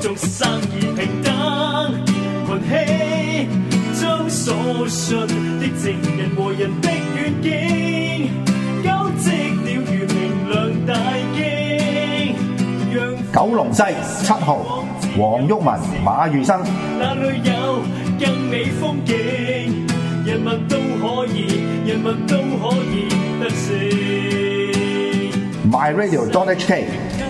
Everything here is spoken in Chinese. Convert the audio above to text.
做生意平等，群起将所信的情人和人的愿景，交织了如明亮大镜。九龙西七号，黄毓民、马宇生。哪里有更美风景？人物都可以，人物都可以得胜。My radio dot h k。